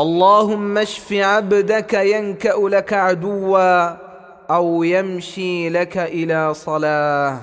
اللهم اشف عبدك ينكأ لك عدوا أو يمشي لك إلى صلاه.